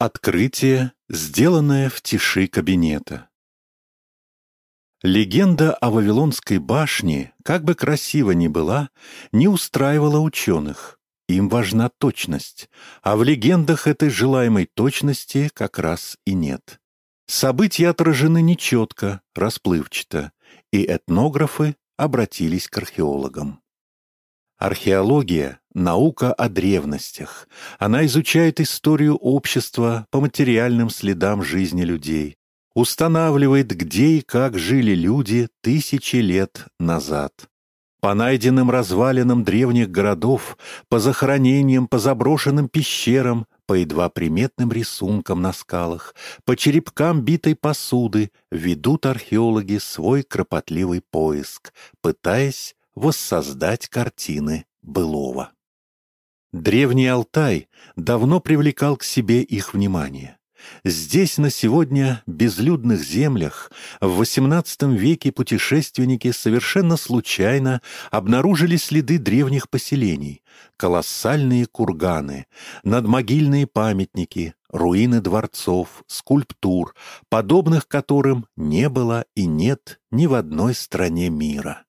Открытие, сделанное в тиши кабинета. Легенда о Вавилонской башне, как бы красиво ни была, не устраивала ученых. Им важна точность, а в легендах этой желаемой точности как раз и нет. События отражены нечетко, расплывчато, и этнографы обратились к археологам. Археология — наука о древностях. Она изучает историю общества по материальным следам жизни людей, устанавливает, где и как жили люди тысячи лет назад. По найденным развалинам древних городов, по захоронениям, по заброшенным пещерам, по едва приметным рисункам на скалах, по черепкам битой посуды ведут археологи свой кропотливый поиск, пытаясь воссоздать картины былого. Древний Алтай давно привлекал к себе их внимание. Здесь на сегодня, безлюдных землях, в XVIII веке путешественники совершенно случайно обнаружили следы древних поселений, колоссальные курганы, надмогильные памятники, руины дворцов, скульптур, подобных которым не было и нет ни в одной стране мира.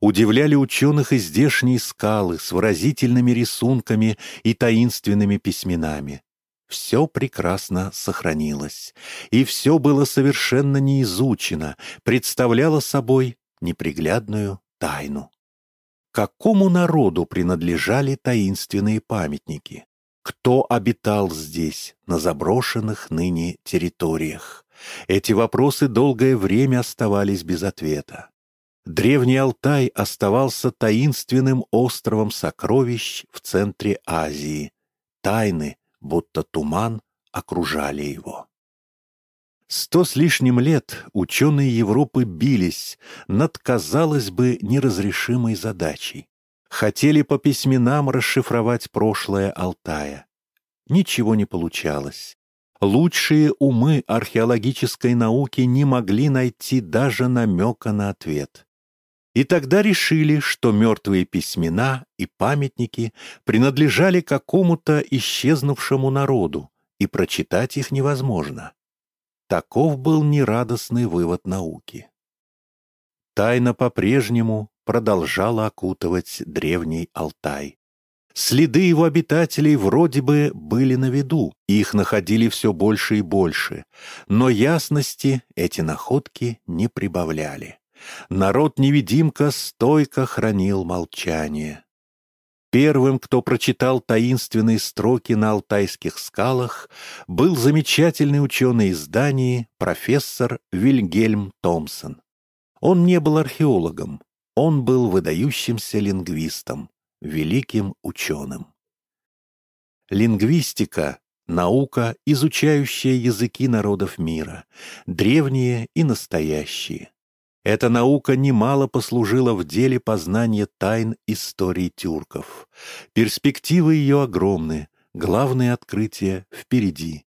Удивляли ученых и здешние скалы с выразительными рисунками и таинственными письменами. Все прекрасно сохранилось, и все было совершенно не изучено, представляло собой неприглядную тайну. Какому народу принадлежали таинственные памятники? Кто обитал здесь, на заброшенных ныне территориях? Эти вопросы долгое время оставались без ответа. Древний Алтай оставался таинственным островом сокровищ в центре Азии. Тайны, будто туман, окружали его. Сто с лишним лет ученые Европы бились над, казалось бы, неразрешимой задачей. Хотели по письменам расшифровать прошлое Алтая. Ничего не получалось. Лучшие умы археологической науки не могли найти даже намека на ответ. И тогда решили, что мертвые письмена и памятники принадлежали какому-то исчезнувшему народу, и прочитать их невозможно. Таков был нерадостный вывод науки. Тайна по-прежнему продолжала окутывать древний Алтай. Следы его обитателей вроде бы были на виду, их находили все больше и больше, но ясности эти находки не прибавляли. Народ-невидимка стойко хранил молчание. Первым, кто прочитал таинственные строки на алтайских скалах, был замечательный ученый из Дании, профессор Вильгельм Томпсон. Он не был археологом, он был выдающимся лингвистом, великим ученым. Лингвистика — наука, изучающая языки народов мира, древние и настоящие. Эта наука немало послужила в деле познания тайн истории тюрков. Перспективы ее огромны, главные открытия впереди.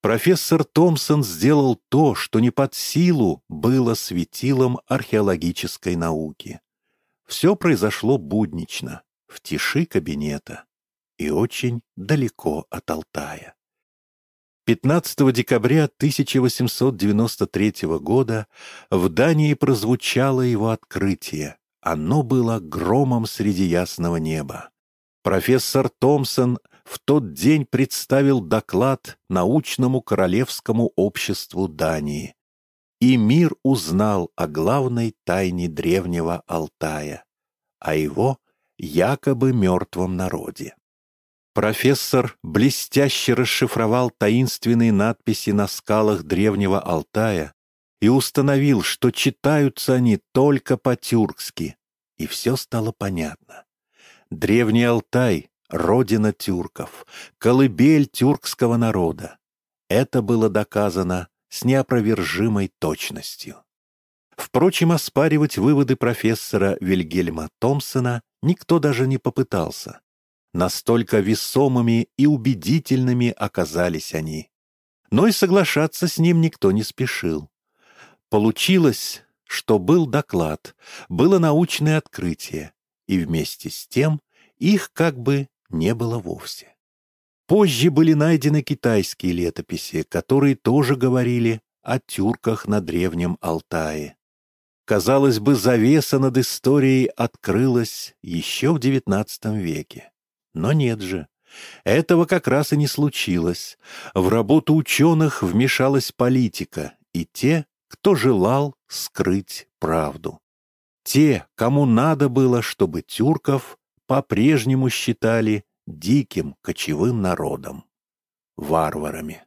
Профессор Томпсон сделал то, что не под силу было светилом археологической науки. Все произошло буднично, в тиши кабинета и очень далеко от Алтая. 15 декабря 1893 года в Дании прозвучало его открытие. Оно было громом среди ясного неба. Профессор Томпсон в тот день представил доклад научному королевскому обществу Дании. И мир узнал о главной тайне древнего Алтая, о его якобы мертвом народе. Профессор блестяще расшифровал таинственные надписи на скалах древнего Алтая и установил, что читаются они только по-тюркски, и все стало понятно. Древний Алтай — родина тюрков, колыбель тюркского народа. Это было доказано с неопровержимой точностью. Впрочем, оспаривать выводы профессора Вильгельма Томпсона никто даже не попытался. Настолько весомыми и убедительными оказались они. Но и соглашаться с ним никто не спешил. Получилось, что был доклад, было научное открытие, и вместе с тем их как бы не было вовсе. Позже были найдены китайские летописи, которые тоже говорили о тюрках на Древнем Алтае. Казалось бы, завеса над историей открылась еще в XIX веке. Но нет же. Этого как раз и не случилось. В работу ученых вмешалась политика и те, кто желал скрыть правду. Те, кому надо было, чтобы тюрков по-прежнему считали диким кочевым народом, варварами.